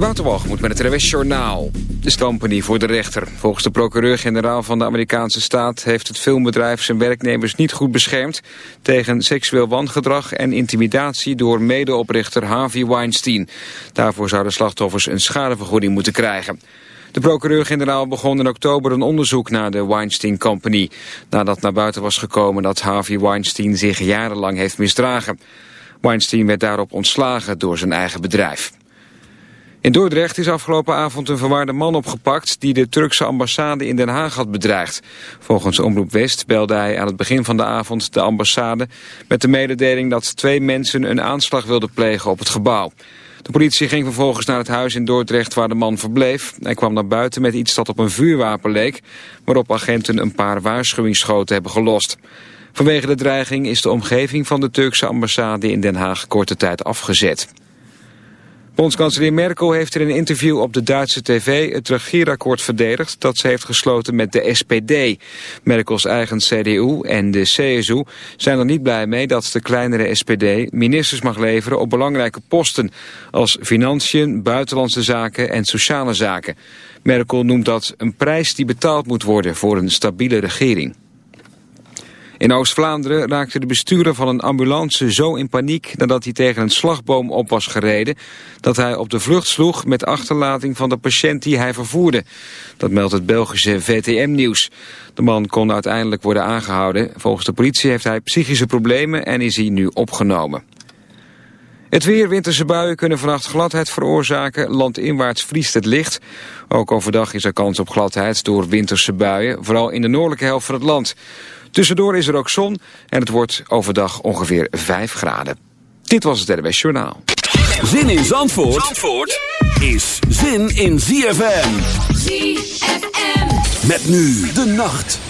Waterwalgemoed met het RWS Journaal. De company voor de rechter. Volgens de procureur-generaal van de Amerikaanse staat... heeft het filmbedrijf zijn werknemers niet goed beschermd... tegen seksueel wangedrag en intimidatie door medeoprichter Harvey Weinstein. Daarvoor zouden slachtoffers een schadevergoeding moeten krijgen. De procureur-generaal begon in oktober een onderzoek naar de Weinstein Company... nadat naar buiten was gekomen dat Harvey Weinstein zich jarenlang heeft misdragen. Weinstein werd daarop ontslagen door zijn eigen bedrijf. In Dordrecht is afgelopen avond een verwaarde man opgepakt... die de Turkse ambassade in Den Haag had bedreigd. Volgens Omroep West belde hij aan het begin van de avond de ambassade... met de mededeling dat twee mensen een aanslag wilden plegen op het gebouw. De politie ging vervolgens naar het huis in Dordrecht waar de man verbleef. Hij kwam naar buiten met iets dat op een vuurwapen leek... waarop agenten een paar waarschuwingsschoten hebben gelost. Vanwege de dreiging is de omgeving van de Turkse ambassade in Den Haag korte tijd afgezet. Bondskanselier Merkel heeft in een interview op de Duitse tv het regeerakkoord verdedigd dat ze heeft gesloten met de SPD. Merkels eigen CDU en de CSU zijn er niet blij mee dat de kleinere SPD ministers mag leveren op belangrijke posten als financiën, buitenlandse zaken en sociale zaken. Merkel noemt dat een prijs die betaald moet worden voor een stabiele regering. In Oost-Vlaanderen raakte de bestuurder van een ambulance zo in paniek nadat hij tegen een slagboom op was gereden, dat hij op de vlucht sloeg met achterlating van de patiënt die hij vervoerde. Dat meldt het Belgische VTM-nieuws. De man kon uiteindelijk worden aangehouden. Volgens de politie heeft hij psychische problemen en is hij nu opgenomen. Het weer, winterse buien kunnen vannacht gladheid veroorzaken. Landinwaarts vriest het licht. Ook overdag is er kans op gladheid door winterse buien, vooral in de noordelijke helft van het land. Tussendoor is er ook zon en het wordt overdag ongeveer 5 graden. Dit was het RWS Journaal. Zin in Zandvoort, Zandvoort is zin in ZFM. ZFM. Met nu de nacht.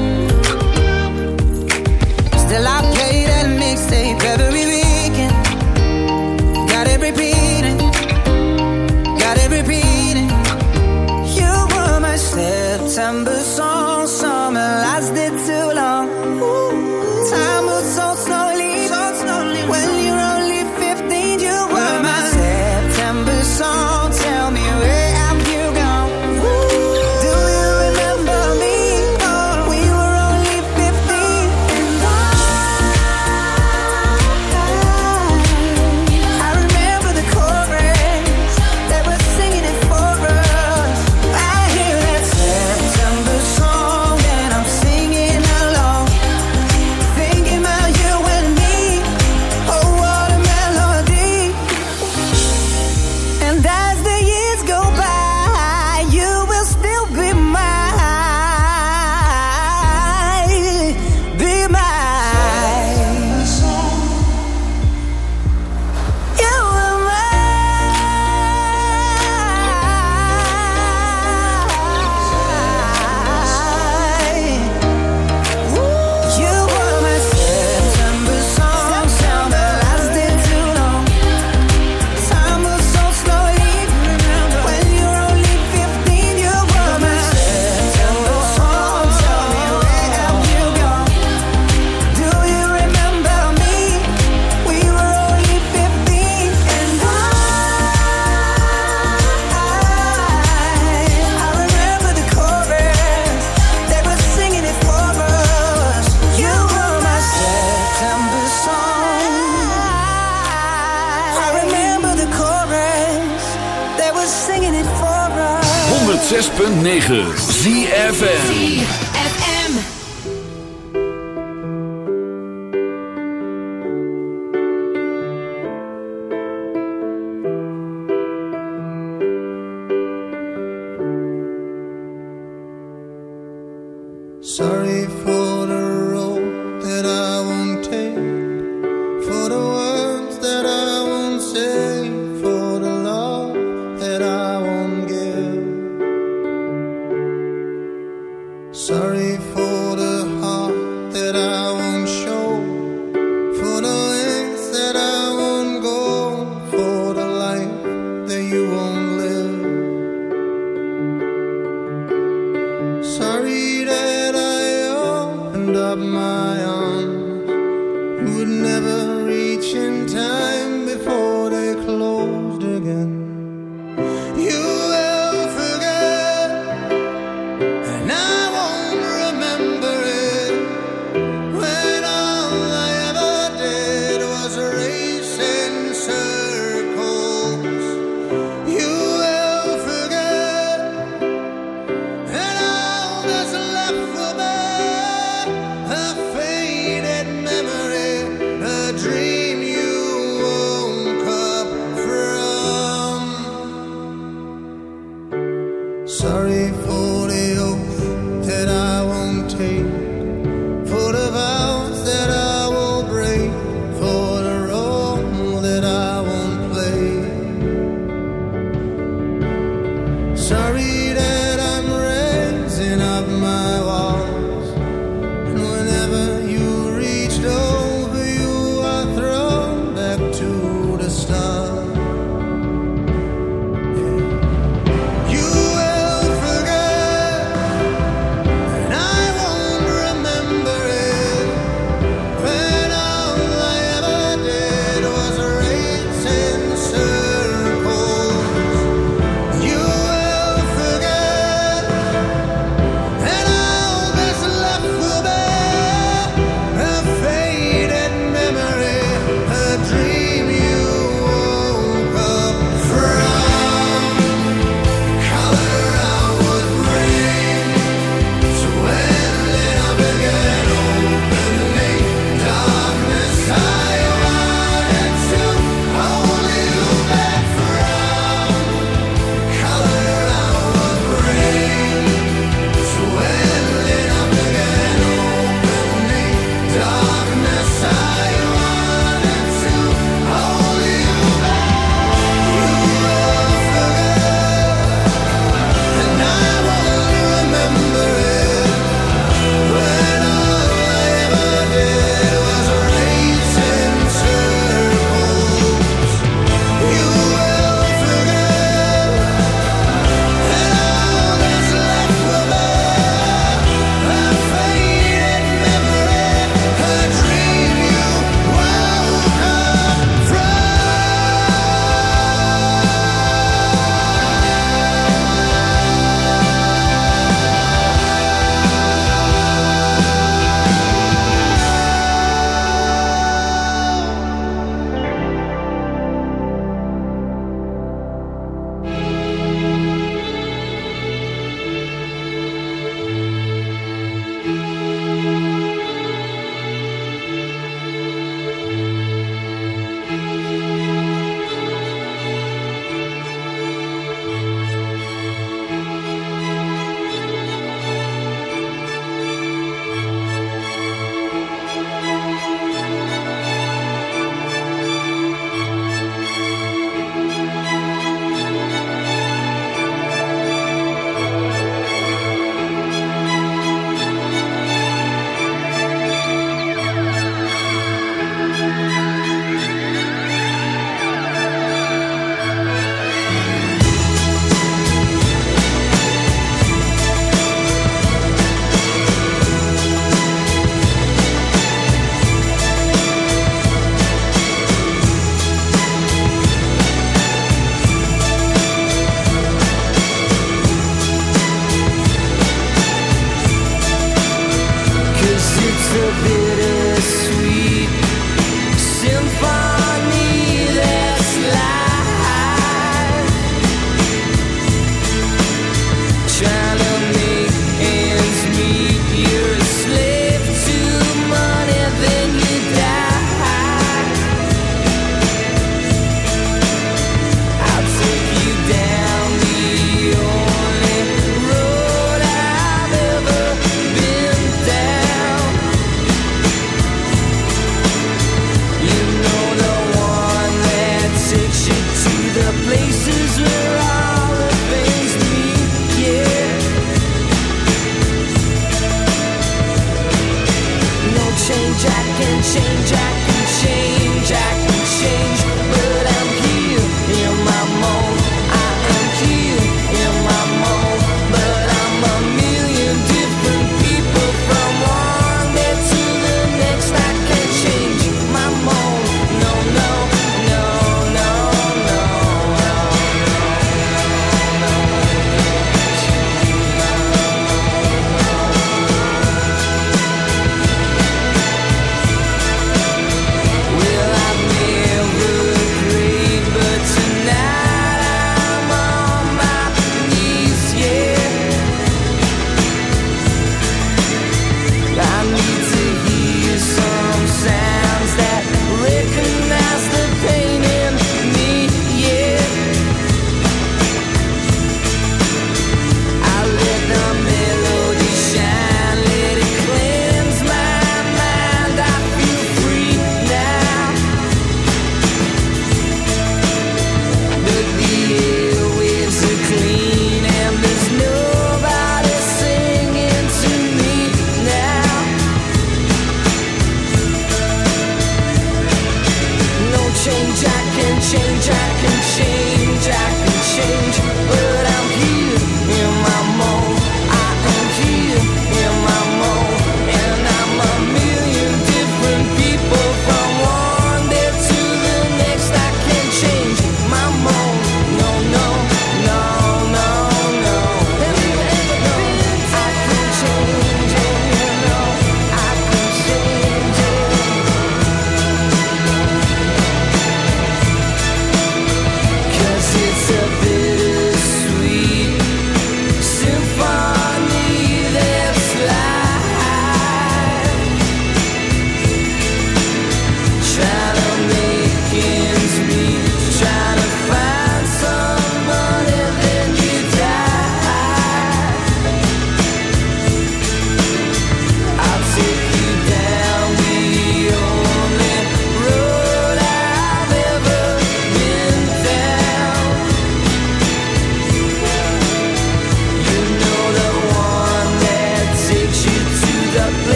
December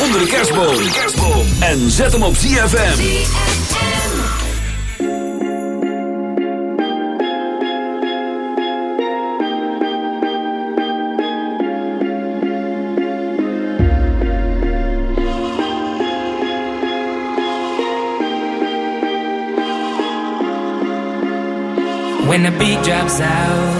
onder de kerstboom. En zet hem op ZFM. When the beat drops out